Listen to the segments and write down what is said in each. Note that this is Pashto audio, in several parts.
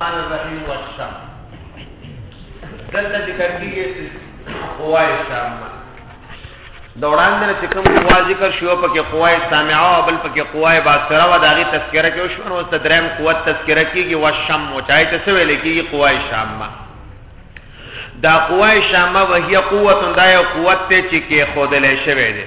قال الرحيم والشام دلته ذکر کیږي قوای شام د وړاندې نه کوم قوا ذکر شو پکې قوای سامعه او بل پکې قوای باصره و داغي تذکرہ کې شو نو ست دریم قوت تذکرہ کیږي و شم مچای ته څه ویل کیږي قوای شام دا قوای شام وهي قوت دا یو قوت ته چې کې خودلې شوی دی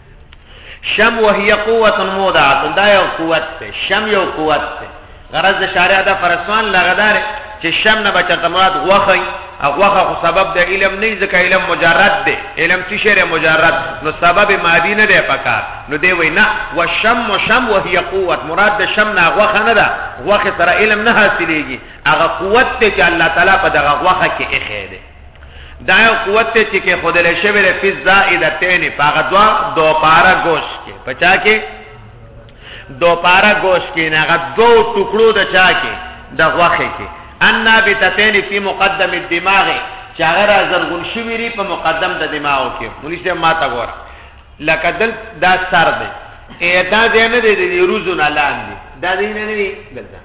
شم وهي قوت مودعه دا یو قوت ته شم یو قوت ته غرض د شارع دا فرسوان لغدار چې شم نه بچته مراد غوخی غوخه خو سبب د علم نه ځکه علم مجرد دی علم څه شی مجرد نو سبب مادی نه دی پکار نو دی وینا وشم شم وهي قوت مراد د شم نه غوخه نه ده غوخه سره علم نه حاصلېږي هغه قوت ته چې الله تعالی په دغه غوخه کې اخی دی دا یو قوت ته چې کې خود له شوی له فز زائدتین پاغه دوا دو پارا گوش کې پچا کې دو پارا گوش کې نه غ دو ټکړو د چا کې د غوخه کې ان بتتین فی مقدم الدماغ چې هغه را زرغون شوی ری په مقدم د دماغ کې مونږ ته ماته ګور لکه دل دا سر دی اېدا دې نه دې دې روزو نه لاندې دا دې نه نه دلته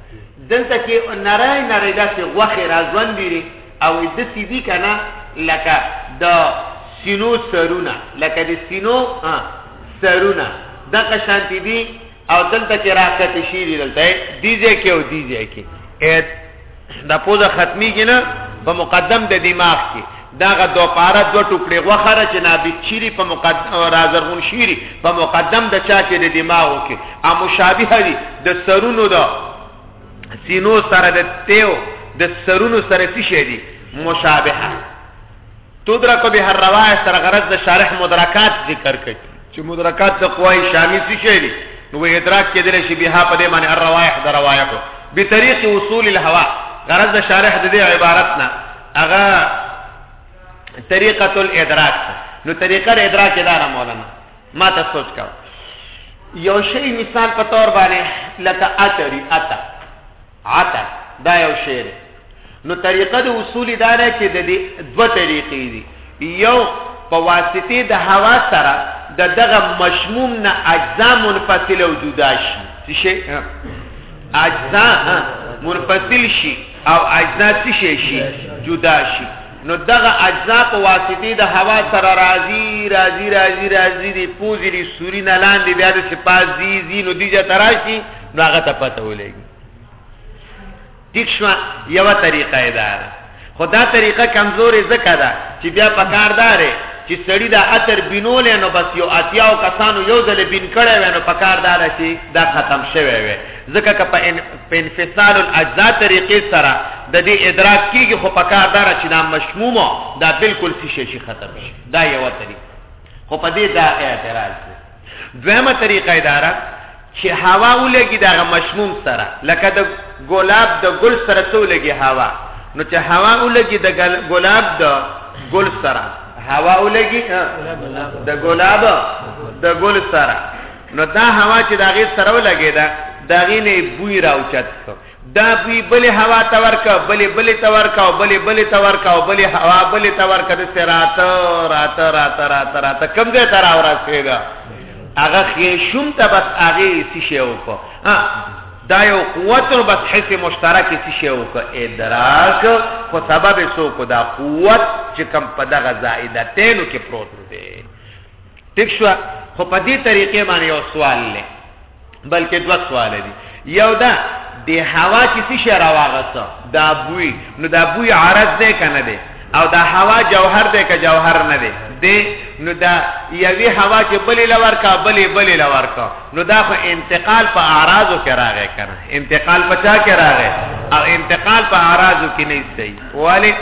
دلته کې نړۍ نړۍ داسې غوخه را ځوند دی او دسی دی کنه لکه د سینو سرونه لکه د سینو سرونه د قشانتی دی او دلته کې راکته شي دی دلته دی ځای کې او دی ځای کې اې د پوزه ختمي کې نه په مقدم د دماغ کې داغه دو پاره دو ټوکړي غوخره چې نابید شيري په مقدم رازرغون شيري په مقدم د چا کې د دماغو کې ا مشابهه دي د سرونو د سینو سره د تیو د سرونو سره څه شي دي مشابهه تدرک به الروایه سره غرض د شارح مدرکات ذکر کوي چې مدرکات د قوای شامی څه شي دي نو ادراک کېدل شي بها په دې معنی الروایح د روایتو به طریق وصول الهوا غرض د شارح د دې عبارت نه هغه طریقه الادراک نو طریقه الادراک دا نه مولانا ما ته سوچ کا یو شی مثال په تور باندې لکه اتری اتا اتا دا یو شی دی نو طریقه د اصول دا ده چې د دې دوه طریقې دي یو په واسطه د هوا سره د دغه مشموم نه اجزا منفصل او جدا شي څه شي اجزا منفصل شي او اجزا څه شي جدا شي نو دغه اجزا په واسطه د هوا سره راځي راځي راځي راځي دی پوزي دی سوري نه لاندې بیا د سپاس زی زی نو دیجه تراشي نو هغه ته پته ولګي ټیک شو یو طریقه ده خدا طریقه کمزورې زکه ده چې بیا پکاردارې چې سړی دا اتر بینول نو بس یو اتیاو کسانو یو ځل بین کړي ونه پکاردار شي دا ختم شوی وي ځکه که په انفصال الاجزاء طریقې سره د دې ادراک کیږي خو په کار دار چې دا مشموم دا بالکل څه شي ختم شي دا یو طریقه خو په دې دا اعتراض دی دویمه طریقه اداره چې هوا ولګي دا مشموم سره لکه د ګلاب د ګل سره څو لګي هوا نو چې هوا ولګي د ګلاب د ګل سره هوا ولګي د ګلاب د ګل سره نو دا هوا چې دا غي سره ولګیدا دا غي نه بوی راوچت دا بوی بل هوا تورکا بل بل تورکا بل بل تورکا بل هوا بل تورکا د سرات رات رات رات رات کم دې تر اور اسیدا هغه خیشوم ته بس هغه سی شی وکړه دا یو قوت او بس حس مشترک سی شی وکړه ادراک خو سبب سو کو دا قوت چې کم په دغه زائدتینو کې پروت دی ټیک شو خو په دې طریقې باندې یو سوال لې بلکې دوه سوال دي یو دا د هوا چې څه شی راواغسته دا بوی نو دا بوی عارض دی که نه دی او دا هوا جوهر دی که جوهر نه دی دی نو دا یوې هوا چې بلې لور کا بلې بلې لور کا نو دا خو انتقال په اعراضو کې راغی کنه انتقال په چا کې راغی او انتقال په اعراضو کې نه دی ولی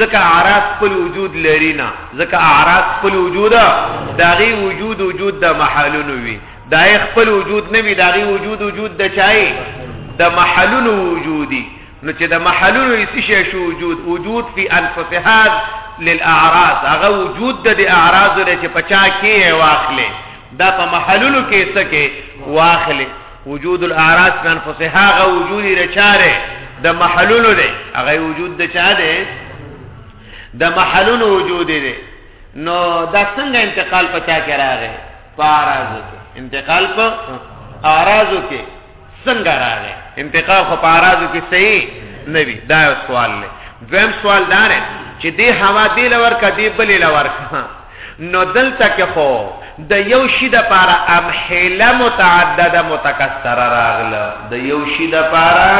ځکه اعراض خپل وجود لري نه ځکه اعراض خپل وجود داغي وجود وجود د محلونو وي دا خپل وجود نه وي داغي وجود وجود د چای د محلونو وجودي نو چې د محلونو هیڅ شی شو وجود وجود فی انفسها للاعراض هغه وجود د اعراض لري چې پچا کې واخلې دا په محلونو کې څه کې واخلې وجود الاعراض فی انفسها هغه وجود رچاره د محلونو دی هغه وجود د چا دی د محلونو وجود دی نو دا څنګه انتقال پچا کې راغی په اعراض کې انتقال په اعراض کې څنګه راغی انتقال خو په اعراض کې صحیح نه وی دا سوال دی دویم سوال دا دی چې دې هوا دې لور کا دې بلې لور کا نو دلته کې خو د یو شي دپاره امحله متعدده متکثره راغله د یو شي دپاره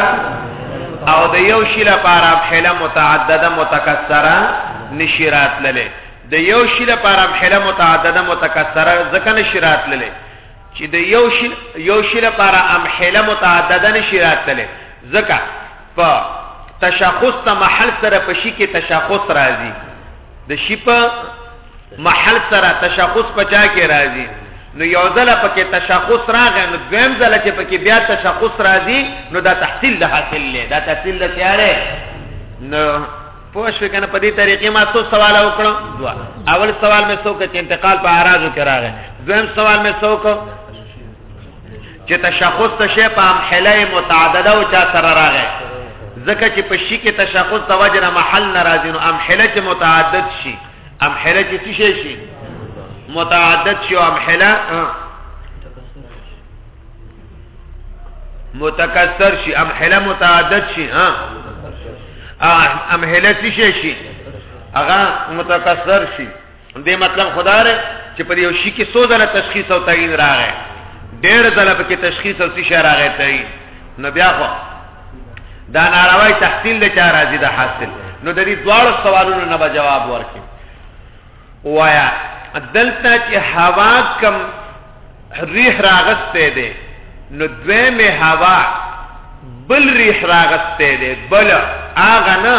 او د یو شي لپاره امحله متعدده متکثره نشی راتللی د یو شي لپاره امحله متعدده متکثره ځکه نشی راتللی چې د یو شي یو شي لپاره امحله متعدده نشی راتللی ځکه په تشخص ته محل سره په شي کې تشخص راځي د شپ محل سره تشخص پچا کې راځي نو یو ځل پکې تشخص راغی نو دویم ځل چې پکې بیا تشخص راځي نو دا تحصیل د حاصل لې دا تحصیل د تیارې نو پوه شو کنه په دې طریقې ما څو سوال وکړو دوا اول سوال مې څوک چې انتقال په اراضو کې راغی دویم سوال مې څوک چې تشخص ته شی په امحله متعدده او چا سره راغی ځکه چې په شی کې تشخص د وجه نه محل ناراضی نو امحله چې متعدد شي امحله چې څه شي شي متعدد شي او امحله متکثر شي امحله متعدد شي ها امحله څه شي شي هغه متکثر شي دې مطلب خدای ره چې په یو شي کې څو ځله تشخیص او تعین راغی ډېر ځله په کې تشخیص او څه راغی تعین نو بیا خو دا ناروای تحصیل له چا راځي دا حاصل نو د دې دواړو سوالونو نه جواب ورکړي وایا دلته چې هوا کم ریح راغسته ده نو دوی می هوا بل ریح راغسته ده بل هغه نه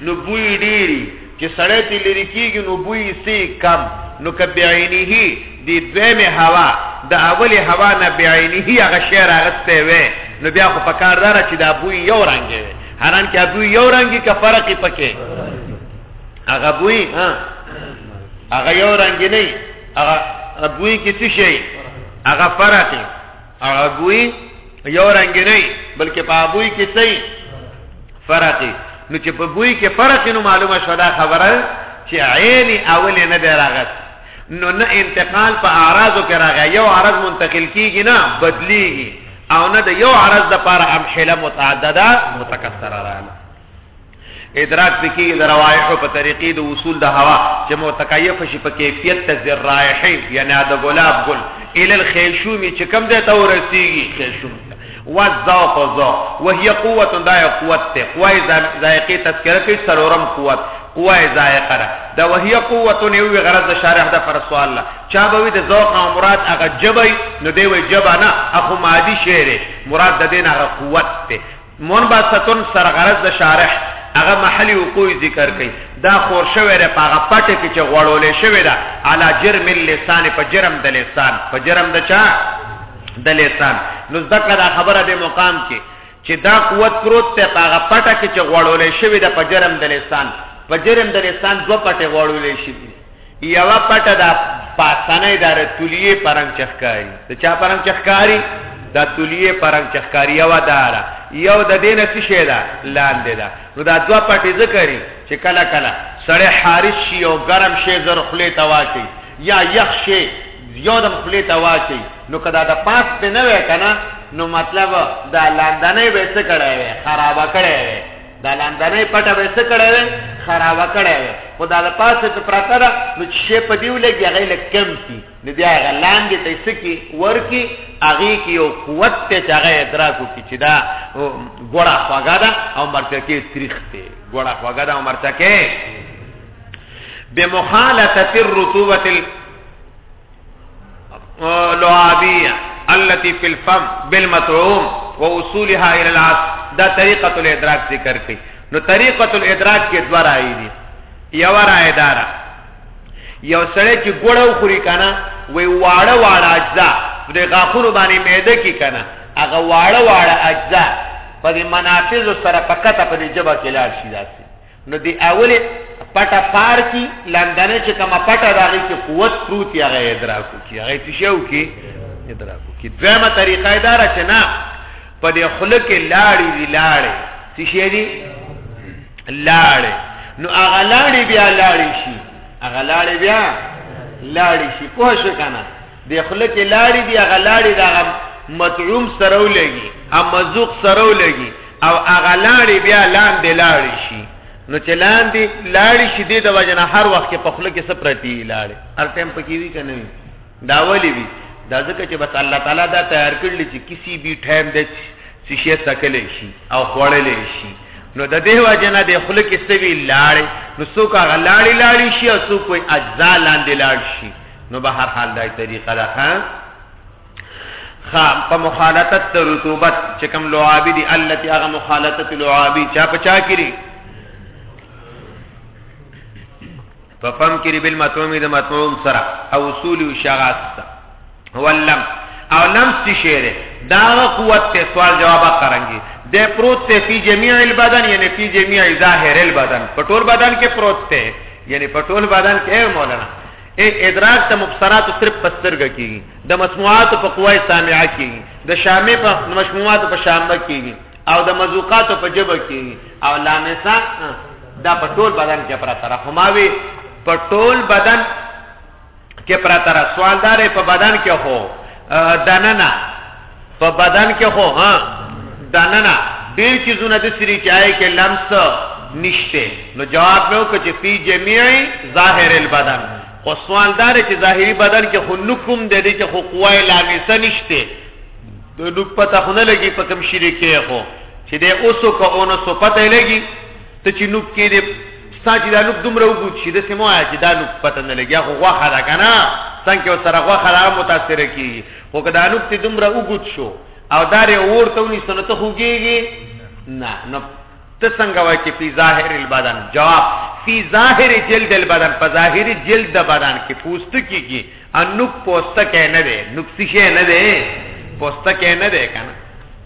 نو بوی ډیری چې سړی تی لری کیږي نو بوی سی کم نو که بعینه دی دویمه هوا د اولی هوا نه بعینه هغه شی راغسته وي نو بیا خو په کار دار چې دا بوی یو رنګ وي هران کې بوی یو رنګي که فرق پکې هغه بوی ها هغه یو رنګ نه هغه بوی کې څه شي هغه فرق هغه بوی یو رنګ نه بلکې په بوی کې څه فرق نو چې په بوی کې فرق نو معلومه شو دا خبره چې عین اول نه دی راغت نو نه انتقال په اعراضو کې راغی یو عرض منتقل کیږي نه بدلیږي او نه د یو عرض د پاره امثله متعدده متکثره راغله ادراک پکې د روایح په طریقې د وصول د هوا چې متکیف شي په کیفیت ته ذرایح یعنی د ګلاب ګل ال الخیشوم چې کم ده ته ورسیږي خیشوم والذوق ذوق وهي قوه دا قوت ته قوی ذائقه تذکرہ کې سرورم قوت قوه ذائقه ده د وهي قوت نه وی غرض شارح ده پر سوال لا چا به وی د ذوق او مراد هغه جبای نو دی وی جبا نه اخو مادي شعر مراد د دین هغه قوت ته منبثتن سر غرض د شارح هغه محلی وقوع ذکر کړي دا خور شوی ر په هغه پټ کې چې غړولې شوی دا علا جرم اللسان په جرم د لسان په جرم د چا د لسان نو ذکر دا خبره د مقام کې چې دا قوت پروت ته په هغه پټ کې چې غړولې شوی دا په جرم د لسان په جرم د لسان دوه پټه غړولې شي یوه پټه دا پاسنۍ دا رتولیې پرنګ چخکاری د چا پرنګ چخکاری دا تولیه پرنګ چخکاری یو دارا یو د دین څه شی دا لاندې دا نو دا دوا پټې ذکرې چې کله کله سړی حارس شي او ګرم شي زر خلی ته واچي یا یخ شي یو د خلی ته واچي نو کدا د پاس په نه وې کنه نو مطلب دا لاندې به څه کړای خراب کړای دا لاندنۍ پټه به څه کړی وی خرابه کړی وی خو دا د پاسه ته پرته ده نو چې شی په دې ولګي هغه لږ کم کړي نو بیا هغه لاندې ته څه کړي ورکړي هغې کې یو قوت دی چې هغه ادراک وکړي چې دا ګوړه خوږه ده او مرچکې تریخ دی ګوړه خوږه ده او مرچکې بمخالطه الرطوبه لعابيه التي في الفم بالمطعوم واصولها الى العصر دا طریقه الادراک ذکر کړي نو طریقه الادراک کې دوه راي دي یو راي دارا یو سره چې ګړو خوري کنه وی واړه واړه اجزا د غاخونو باندې معده کې کنه هغه واړه واړه اجزا په منافذ سره پکته په جبه کې لاړ شي داسې نو دی اوله پټه پار کی لاندنه چې کومه پټه راغی چې قوت پروت یا غي ادراکو کی هغه څه شو کی ادراکو کی دویمه طریقه ادار چې نه په دې خلق لاړی دی لاړی څه شي دی لاړی نو هغه لاړی بیا لاړی شي هغه لاړی بیا لاړی شي پوه شو کنه د خله کې لاړې دی هغه لاړې دا مطعوم سره ولګي او مزوق سره ولګي او هغه لاړې بیا لاندې لاړې شي نو چې لاندې لاړې شي د وجنه هر وخت په خله کې سپرتی لاړې هر ټیم پکې وی کنه وی دا ولي وی دا ځکه چې بس الله تعالی دا تیار کړل چې کسی به ټایم د چې شي سکلې شي او خوړلې شي نو د دې وجنه د خله کې سوي لاړې نو څوک هغه لاړې لاړې شي او څوک کوئی اجزا لاندې لاړ شي نو به هر حال دای طریقه ده ها خا په مخالطت د رطوبت چې کوم لعابی دی التي هغه مخالطت لعابی چا پچا کړي په فم کې بل مطعوم د مطعوم سره او اصول او شغاس هو لم او لم څه شعر دا قوت ته سوال جواب کرانګي د پروت ته فی جميع البدن یعنی فی جميع ظاهر البدن پټول بدن کې پروت ته یعنی پټول بدن کې مولانا اے ادراک د مبصرات صرف پسترګه کیږي د مسموعات په قوای سامعه کیږي د شامه په مشموعات په شامه کیږي او د مذوقات په جبه کیږي او لامسا دا په ټول بدن کې پر طرف هماوي په ټول بدن کې پر طرف سوالدار په بدن کې هو دننه په بدن کې خو ها دننه ډیر چیزونه د سری چای کې لمس نشته نو جواب مې وکړ چې فی جميع ظاهر البدن خو سوال دار چې ظاهری بدن کې خو نکوم د دې چې خو قوای لامسه نشته د نوک پته خو نه لګي په کوم شری کې خو چې د اوسو کو اونو سو پته لګي ته چې نوک کې دې ساجي د نوک دومره وګوت شي د سمو آیا چې د نوک پته نه لګي خو غوخه ده کنه څنګه سره غوخه را متاثر کیږي خو که دا نقطې دومره اوږد شو او دا رې اور ته ونیسو نو ته خوږېږي نه نو ته څنګه وایې چې فی ظاهر البدن جواب فی ظاهر جلد البدن په ظاهري جلد د بدن کې پوستکی کې انوک پوستکی نه دی نوک څه نه دی پوستکی نه دی که نه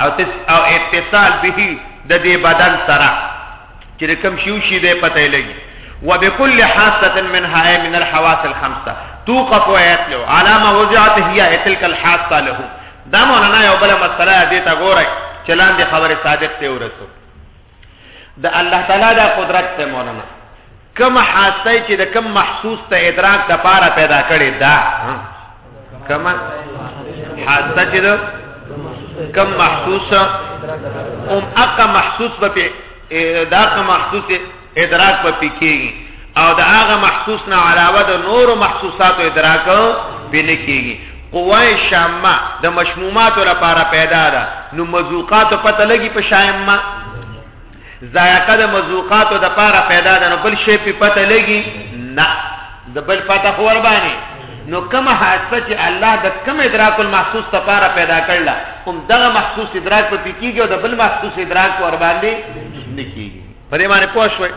او تس او اتصال به د دې بدن سره چې کوم شیو شي دې پته لګي وبكل حاسه من هاي من الحواس الخمسه توقف ويتلو على ما وضعت هي تلك الحاسه له دا مولانا یو بل مسله دې تا ګورای چلان دې خبره صادق ته ورسو د الله تعالی دا قدرت ته مولانا کوم حاسه چې د کوم محسوس ته ادراک د پاره پیدا کړي دا کوم حاسه چې د کوم محسوس ام اقا محسوس به دا کوم محسوس ادراک په پکېږي او د هغه محسوس نه علاوه د نورو محسوساتو ادراک به نه کیږي قوای شامه د مشموماتو لپاره پیدا ده نو مذوقات پته لګي په شامه ذایقه د مذوقاتو د لپاره پیدا ده نو بل شی په پته لګي نه د بل پته خور باندې نو کومه حادثه چې الله د کوم ادراک المحسوس لپاره پیدا کړل هم دغه محسوس ادراک په کیږي او د بل محسوس ادراک ور باندې نه کیږي په دې باندې پوښوي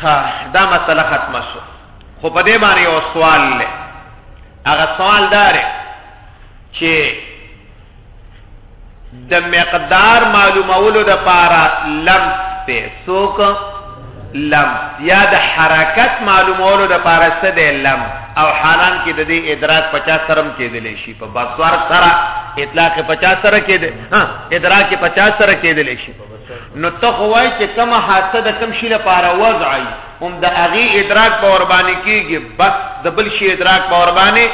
خا دا مسله ختمه شو خو په دې باندې یو سوال لې هغه سوال دار چې د مقدار معلومولو د پاره لمس ته سوک لمس یا د حرکت معلومولو د پاره څه دی لمس او حالان کې د دې ادراک 50 سرم کېدل شي په بسوار سره اطلاق 50 سره کېدل ها ادراک 50 سره کېدل شي نو ته خو وای چې کوم حادثه د کوم شي لپاره وضعي هم د هغه ادراک په ور باندې کیږي بس د بل شي ادراک په ور باندې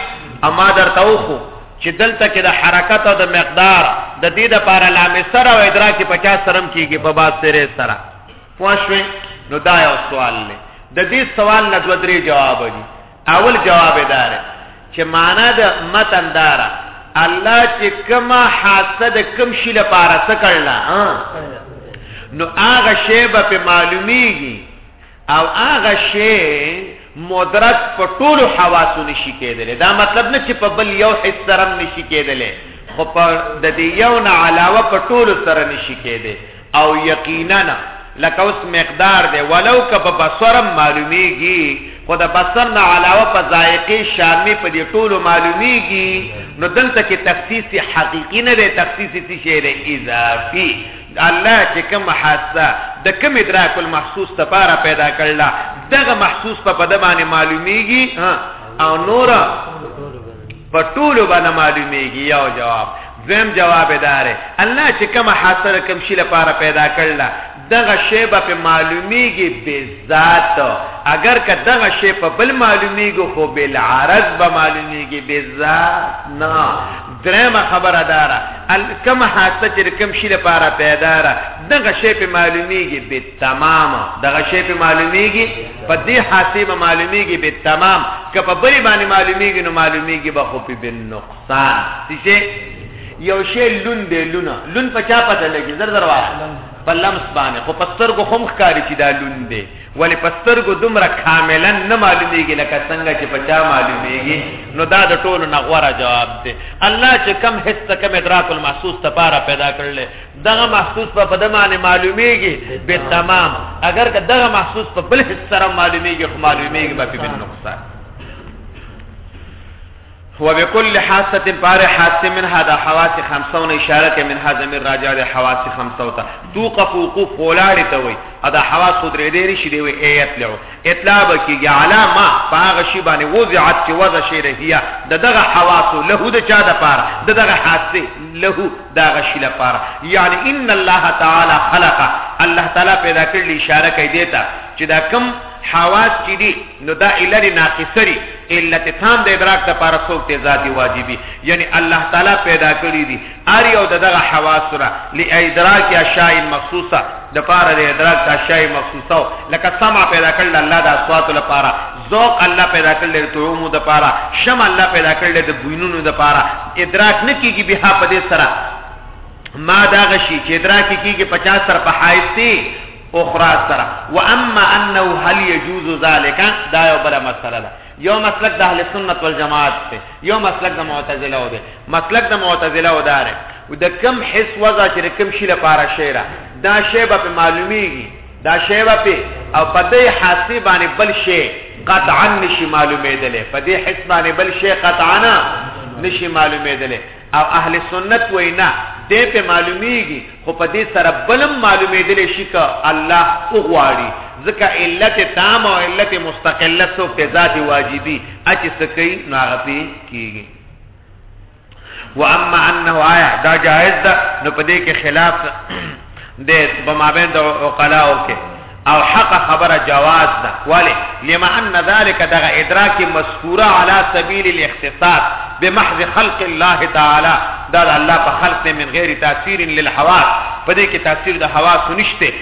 اما درته وخو چې دلته کې د حرکت او د مقدار د دې لپاره لامې سره او ادراک په چا سرم کیږي په باز سره سره پوښوي نو دا یو سوال دی د دې سوال نه دوه درې جواب دي اول جواب دار چې معنا د متن دار الله چې کما حادثه د کم شي لپاره څه کړل نو هغه شی به په معلومیږي او هغه شی مدرک په ټولو حواسو نشي کېدلی دا مطلب نه چې په بل یو حس سره نشي کېدلی خو په د دې یو نه علاوه په ټولو سره نشي کېدلی او یقیناً لکه اوس مقدار دی ولو که په بصر هم معلومیږي خو د بصر نه علاوه په ذائقه شامي په دې ټولو معلومیږي نو دلته کې تخصیص حقیقی نه دی تخصیص څه شی دی اضافي الله چې کوم حاسه د کوم ادراک المحسوس لپاره پیدا کړل دغه محسوس په بده باندې معلومیږي او نور په ټولو باندې معلومیږي یو جواب دویم جواب دار الله چې کوم حاصل کوم شي لپاره پیدا کړل دغه شی به معلومیږي به ذات اگر که دغه شی په بل معلومیږي خو بل عرض به معلومیږي به ذات نه درېمه خبره دارا کوم حادثه چې کوم شي لپاره پیدا را دغه شی په معلومیږي به تمام دغه شی په معلومیږي په دې حاصل به معلومیږي به تمام که په بری باندې معلومیږي نو معلومیږي به خو په نقصان څه یو شی لون دی لونه لون په چا پته لګي زر زر واه په لمس باندې خو پسترګو هم ښکاری چې دا لون دی ولی پسترګو دومره کاملا نه معلومیږي لکه څنګه چې په چا معلومیږي نو دا د ټولو نغوره جواب دی الله چې کم حس ته کم ادراک المحسوس ته پاره پیدا کړل دغه محسوس په پد معنی معلومیږي به تمام اگر که دغه محسوس په بل حصہ سره معلومیږي خو معلومیږي به په نقصان هو بكل حاسه بار حاسه من هذا حواس 50 اشاره من هذا من راجع ده حواس 50 ته توقف وقوف ولاړ ته وي ادا حواس خود رې دې شي دی وي ایت لو اطلاع بکیږي علامه پاغه شی باندې وضعت چې وضع شي رهیا دغه حواس له د چا د پار دغه حاسه له دا غشي لپاره یعنی ان الله تعالی خلق الله تعالی پیدا کړل اشاره کوي دیتا چې دا کم حواس چې دي نو دا الری ناقصری علت تام د ادراک د پاره څوک ته ذاتی واجبي یعنی الله تعالی پیدا کړی دي ار یو دغه حواس سره لادراک اشیاء مخصوصه د پاره د ادراک اشیاء مخصوصه لکه سمع پیدا کړل الله د اصوات لپاره ذوق الله پیدا کړل د تومو د پاره شم الله پیدا کړل د بوینونو د پاره ادراک نه کیږي به په دې سره ما دا غشي چې ادراک کیږي 50 سره په حایستی اخرى سره واما انه هل يجوز ذلك دا یو بل مسله ده یو مسلک د اهل سنت والجماعت ته یو مسلک د معتزله و ده مسلک د معتزله و ده د کم حس وضع چې کم شي لپاره شعر دا شی به معلومیږي دا شی به پی او په دې حاسی باندې بل شی قطعا نشي معلومېدلې په دې حس باندې بل شی قطعا نشي معلومېدلې او اهل سنت وینا دې په معلومیږي خو په دې سره بلم معلومېدلې شي ک الله اوغواړي ځکه علت تام او علت مستقله سو په ذات واجبي اچ سکی ناغتی کیږي و اما انه آیا دا جائز ده نو په دې کې خلاف د بمابین د عقلاو کې او حق خبره جواز ده ولی لما ان ذلك دغه ادراک مذکوره على سبيل الاختصاص بمحض خلق الله تعالی دا الله په خلق من غیر تاثیر للحواس په دې کې تاثیر د حواس نشته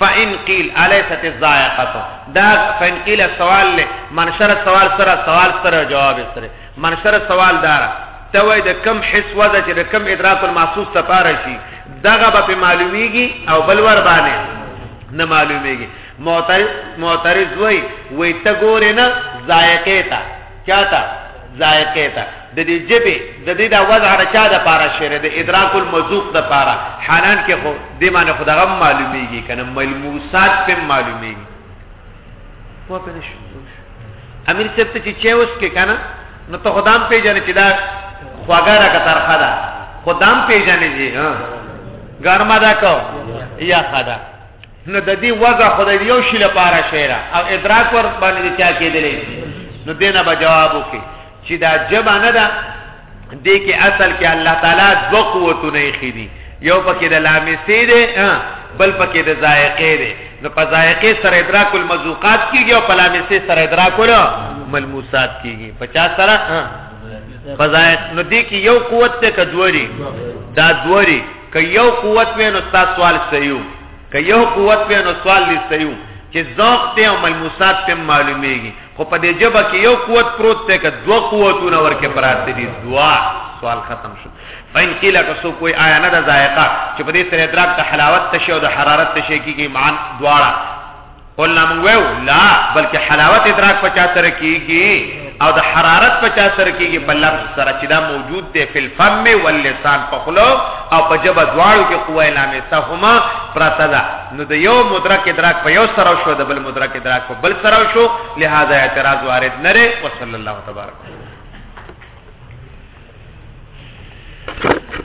فإن قيل أليست الذائقة دا فإن قيل سوال لے منشر سوال سره سوال سره جواب سره منشر سوال دارا ته وای د کم حس وځه چې د کم ادراک المحسوس ته پاره شي دغه به معلومیږي او بل ور باندې نه معلومیږي معترض معترض وای وای ته ګورې نه ذایقه ته چاته ذائقه ته د دې جبه د دې دا وضع رچا د پاره شعر د ادراک المذوق د پاره حالان کې خو د معنی خدغه معلومیږي کنه ملموسات په معلومیږي په پنه شو امیر صاحب ته چې چې اوس کې کنه نو ته خدام پیژنې چې دا خواګاره کا ترخه ده خدام پیژنې جی ها ګرما دا کو یا خدا نو د دې وضع خو د یو شي لپاره شعر او ادراک ور باندې چا کېدلی شي نو دینه به جواب وکړي چې دا جمع نه ده دې کې اصل کې الله تعالی دو قوتونه یې خېدي یو پکې د لامسې دی بل پکې د ذائقې دی نو په ذائقې سره ادراک المذوقات کیږي او په لامسې سره ادراک الملموسات کیږي په چا سره په ذائق نو دې کې یو قوت ته کدوري دا دوري که یو قوت وې نو تاسو سوال صحیح که یو قوت په نو سوال لستیو چې ذوق ته او ملموسات ته معلومیږي خو په دې جبه کې یو قوت پروت ته که دوه قوتونه ورکه پراته دي دوا سوال ختم شو فین قیل که سو کوئی آیا نه د ذائقه چې په دې سره ادراک د حلاوت تشه او د حرارت تشه کیږي معن دواړه قلنا من ویو لا بلکې حلاوت ادراک په چا سره کیږي او د حرارت په چا سره کیږي په لفظ سره چې دا موجود دی په الفم واللسان په خلو او په جبه دواړو کې قوه لامسه هما پرته ده نو د یو مدرک ادراک په یو سره شو د بل مدرک ادراک په بل سره شو لہذا اعتراض وارد نه لري وصلی الله تبارک Thank you.